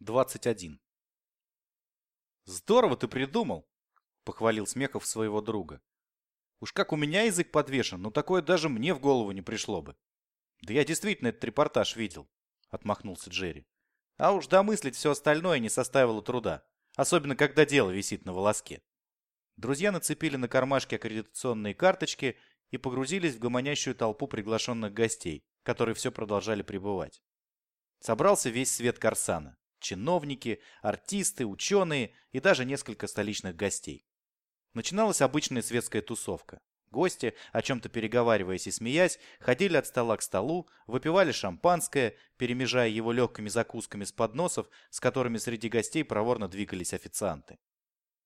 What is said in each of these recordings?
21. «Здорово ты придумал!» — похвалил Смехов своего друга. «Уж как у меня язык подвешен, но такое даже мне в голову не пришло бы». «Да я действительно этот репортаж видел», — отмахнулся Джерри. «А уж домыслить все остальное не составило труда, особенно когда дело висит на волоске». Друзья нацепили на кармашки аккредитационные карточки и погрузились в гомонящую толпу приглашенных гостей, которые все продолжали пребывать. Собрался весь свет Корсана чиновники, артисты, ученые и даже несколько столичных гостей. Начиналась обычная светская тусовка. Гости, о чем-то переговариваясь и смеясь, ходили от стола к столу, выпивали шампанское, перемежая его легкими закусками с подносов, с которыми среди гостей проворно двигались официанты.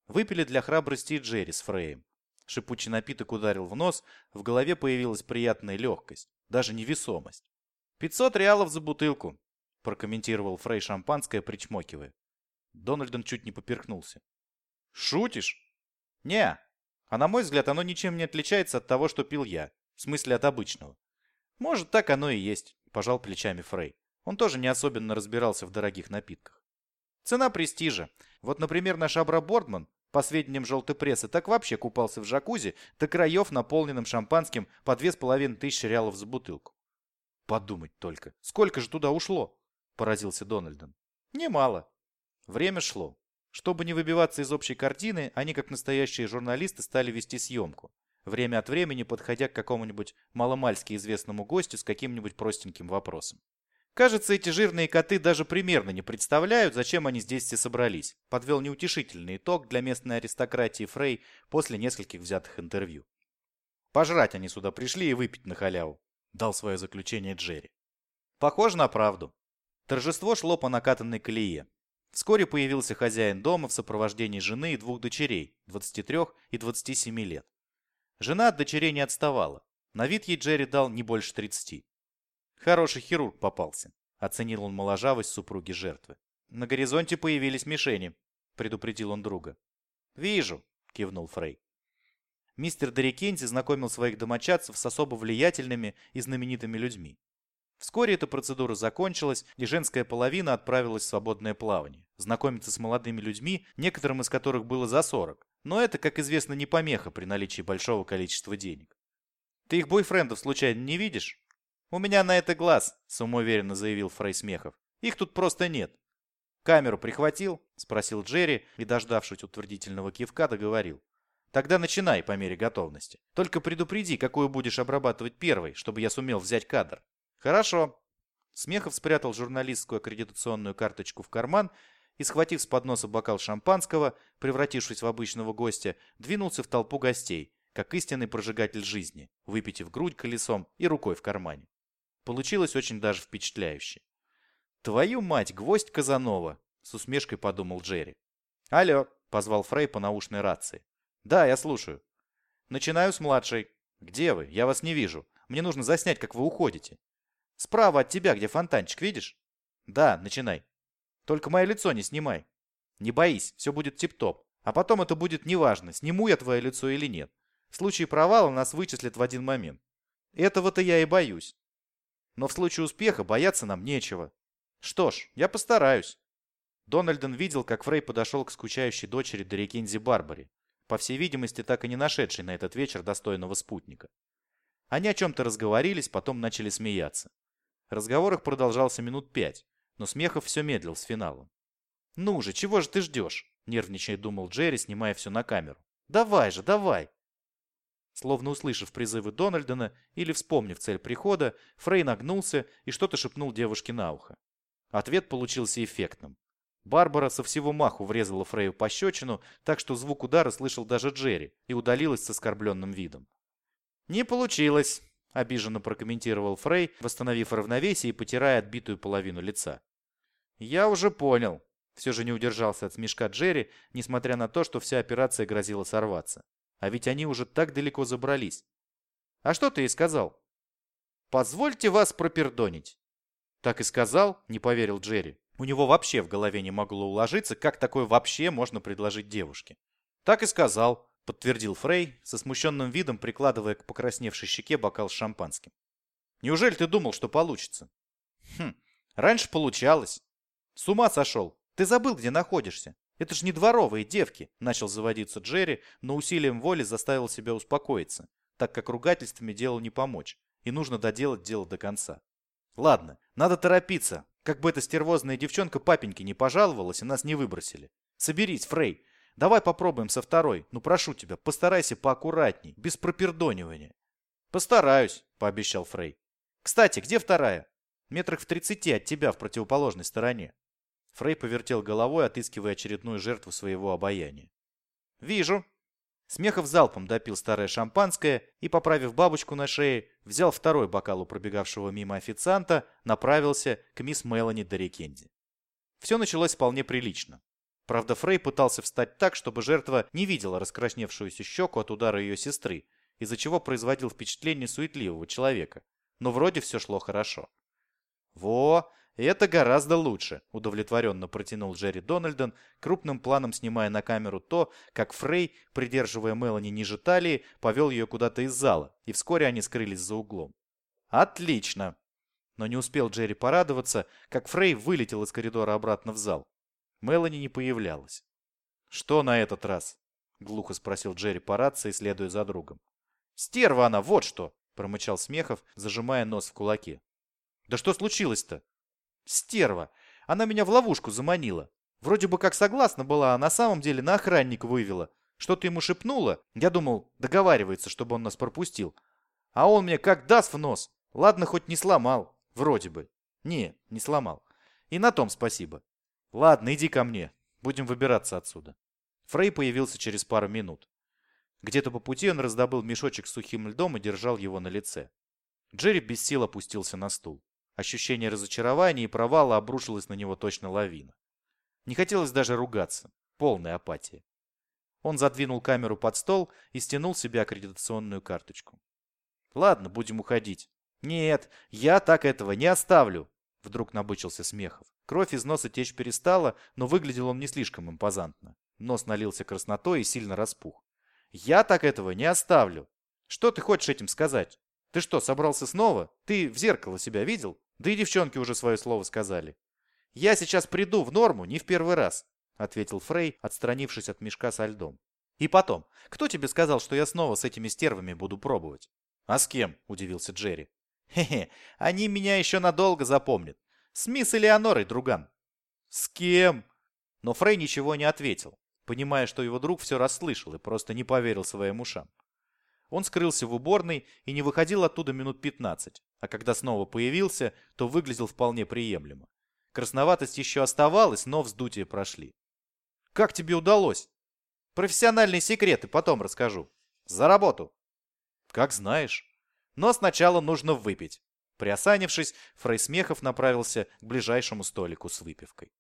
Выпили для храбрости и Джерри с Фреем. Шипучий напиток ударил в нос, в голове появилась приятная легкость, даже невесомость. «Пятьсот реалов за бутылку», прокомментировал Фрей шампанское, причмокивая. Дональдон чуть не поперхнулся. «Шутишь?» «Не, а на мой взгляд оно ничем не отличается от того, что пил я. В смысле от обычного». «Может, так оно и есть», – пожал плечами Фрей. Он тоже не особенно разбирался в дорогих напитках. Цена престижа. Вот, например, наш Абра Бордман, по сведениям желтой прессы, так вообще купался в джакузи до краев, наполненным шампанским по две с половиной тысячи реалов за бутылку. Подумать только, сколько же туда ушло? – поразился Дональдон. «Немало. Время шло. Чтобы не выбиваться из общей картины, они, как настоящие журналисты, стали вести съемку, время от времени подходя к какому-нибудь маломальски известному гостю с каким-нибудь простеньким вопросом. Кажется, эти жирные коты даже примерно не представляют, зачем они здесь все собрались, подвел неутешительный итог для местной аристократии Фрей после нескольких взятых интервью. Пожрать они сюда пришли и выпить на халяву, дал свое заключение Джерри. Похоже на правду. Торжество шло по накатанной колее. Вскоре появился хозяин дома в сопровождении жены и двух дочерей, 23 и 27 лет. Жена от дочерей не отставала. На вид ей Джерри дал не больше 30. Хороший хирург попался, оценил он моложавость супруги жертвы. На горизонте появились мишени, предупредил он друга. Вижу, кивнул Фрей. Мистер Дерикензи знакомил своих домочадцев с особо влиятельными и знаменитыми людьми. Вскоре эта процедура закончилась, и женская половина отправилась в свободное плавание, знакомиться с молодыми людьми, некоторым из которых было за 40. Но это, как известно, не помеха при наличии большого количества денег. «Ты их бойфрендов случайно не видишь?» «У меня на это глаз», — самоуверенно заявил Фрей Смехов. «Их тут просто нет». «Камеру прихватил?» — спросил Джерри и, дождавшись утвердительного кивка, договорил. «Тогда начинай по мере готовности. Только предупреди, какую будешь обрабатывать первой, чтобы я сумел взять кадр». «Хорошо». Смехов спрятал журналистскую аккредитационную карточку в карман и, схватив с подноса бокал шампанского, превратившись в обычного гостя, двинулся в толпу гостей, как истинный прожигатель жизни, выпитив грудь колесом и рукой в кармане. Получилось очень даже впечатляюще. «Твою мать, гвоздь Казанова!» — с усмешкой подумал Джерри. «Алло!» — позвал Фрей по наушной рации. «Да, я слушаю». «Начинаю с младшей. Где вы? Я вас не вижу. Мне нужно заснять, как вы уходите». Справа от тебя, где фонтанчик, видишь? Да, начинай. Только мое лицо не снимай. Не боись, все будет тип-топ. А потом это будет неважно, сниму я твое лицо или нет. В случае провала нас вычислят в один момент. Этого-то я и боюсь. Но в случае успеха бояться нам нечего. Что ж, я постараюсь. Дональден видел, как Фрей подошел к скучающей дочери Дорикензи Барбаре, по всей видимости, так и не нашедшей на этот вечер достойного спутника. Они о чем-то разговорились, потом начали смеяться. Разговор их продолжался минут пять, но Смехов все медлил с финалом. «Ну же, чего же ты ждешь?» – нервничая думал Джерри, снимая все на камеру. «Давай же, давай!» Словно услышав призывы Дональдона или вспомнив цель прихода, Фрей нагнулся и что-то шепнул девушке на ухо. Ответ получился эффектным. Барбара со всего маху врезала Фрею пощечину, так что звук удара слышал даже Джерри и удалилась с оскорбленным видом. «Не получилось», обиженно прокомментировал Фрей, восстановив равновесие и потирая отбитую половину лица. «Я уже понял», — все же не удержался от смешка Джерри, несмотря на то, что вся операция грозила сорваться. А ведь они уже так далеко забрались. «А что ты ей сказал?» «Позвольте вас пропердонить». «Так и сказал?» — не поверил Джерри. У него вообще в голове не могло уложиться, как такое вообще можно предложить девушке. «Так и сказал», — подтвердил Фрей, со смущенным видом прикладывая к покрасневшей щеке бокал с шампанским. «Неужели ты думал, что получится?» «Хм, раньше получалось. С ума сошел. Ты забыл, где находишься? Это ж не дворовые девки, начал заводиться Джерри, но усилием воли заставил себя успокоиться, так как ругательствами делу не помочь, и нужно доделать дело до конца. Ладно, надо торопиться, как бы эта стервозная девчонка папеньке не пожаловалась и нас не выбросили. Соберись, Фрей, давай попробуем со второй, ну прошу тебя, постарайся поаккуратней, без пропердонивания. Постараюсь, пообещал Фрей. Кстати, где вторая? Метрах в тридцати от тебя в противоположной стороне. Фрей повертел головой, отыскивая очередную жертву своего обаяния. «Вижу». Смехов залпом допил старое шампанское и, поправив бабочку на шее, взял второй бокал у пробегавшего мимо официанта, направился к мисс Мелани Дорикенди. Все началось вполне прилично. Правда, Фрей пытался встать так, чтобы жертва не видела раскрасневшуюся щеку от удара ее сестры, из-за чего производил впечатление суетливого человека. Но вроде все шло хорошо. «Во, это гораздо лучше», — удовлетворенно протянул Джерри Дональдон, крупным планом снимая на камеру то, как Фрей, придерживая Мелани ниже талии, повел ее куда-то из зала, и вскоре они скрылись за углом. «Отлично!» Но не успел Джерри порадоваться, как Фрей вылетел из коридора обратно в зал. Мелани не появлялась. «Что на этот раз?» — глухо спросил Джерри по рации, следуя за другом. «Стерва она, вот что!» — промычал Смехов, зажимая нос в кулаке. «Да что случилось-то?» Стерва. Она меня в ловушку заманила. Вроде бы как согласна была, а на самом деле на охранника вывела. Что-то ему шепнула. Я думал, договаривается, чтобы он нас пропустил. А он мне как даст в нос. Ладно, хоть не сломал. Вроде бы. Не, не сломал. И на том спасибо. Ладно, иди ко мне. Будем выбираться отсюда. Фрей появился через пару минут. Где-то по пути он раздобыл мешочек с сухим льдом и держал его на лице. Джерри без сил опустился на стул. Ощущение разочарования и провала обрушилось на него точно лавина. Не хотелось даже ругаться. Полная апатия. Он задвинул камеру под стол и стянул себе аккредитационную карточку. «Ладно, будем уходить». «Нет, я так этого не оставлю!» Вдруг набычился Смехов. Кровь из носа течь перестала, но выглядел он не слишком импозантно. Нос налился краснотой и сильно распух. «Я так этого не оставлю!» «Что ты хочешь этим сказать? Ты что, собрался снова? Ты в зеркало себя видел?» Да и девчонки уже свое слово сказали. «Я сейчас приду в норму не в первый раз», — ответил Фрей, отстранившись от мешка со льдом. «И потом, кто тебе сказал, что я снова с этими стервами буду пробовать?» «А с кем?» — удивился Джерри. «Хе-хе, они меня еще надолго запомнят. С мисс Элеонорой, друган». «С кем?» Но Фрей ничего не ответил, понимая, что его друг все расслышал и просто не поверил своим ушам. Он скрылся в уборной и не выходил оттуда минут 15, а когда снова появился, то выглядел вполне приемлемо. Красноватость еще оставалась, но вздутие прошли. «Как тебе удалось?» «Профессиональные секреты потом расскажу. За работу!» «Как знаешь. Но сначала нужно выпить». Приосанившись, Фрей Смехов направился к ближайшему столику с выпивкой.